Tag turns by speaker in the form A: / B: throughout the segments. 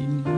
A: ہندو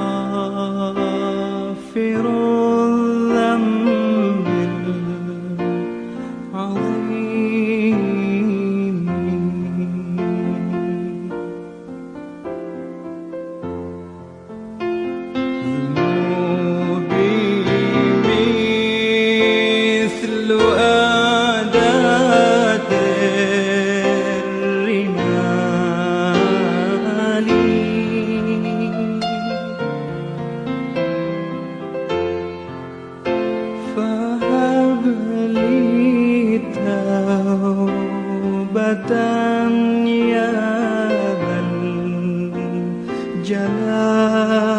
A: جلال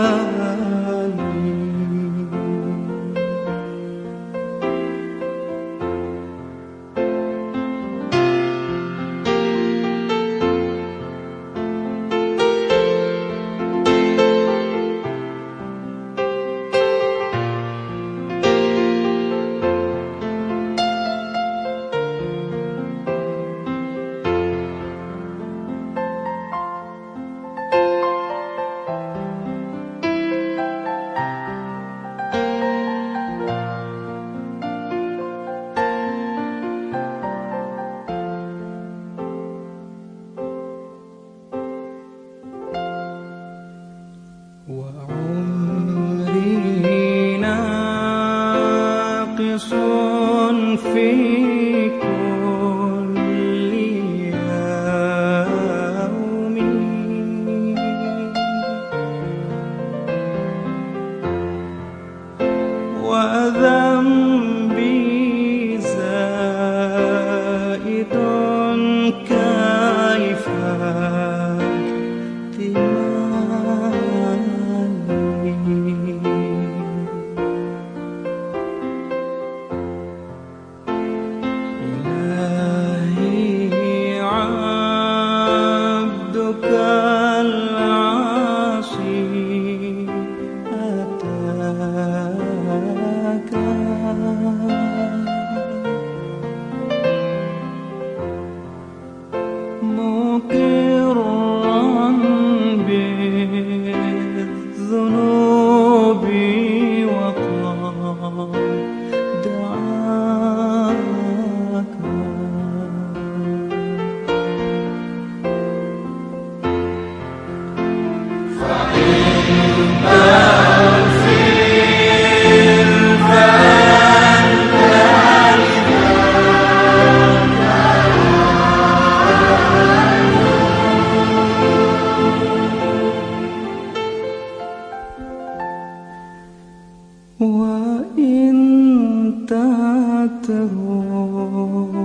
A: ناقص في مو تَهْتَدُونَ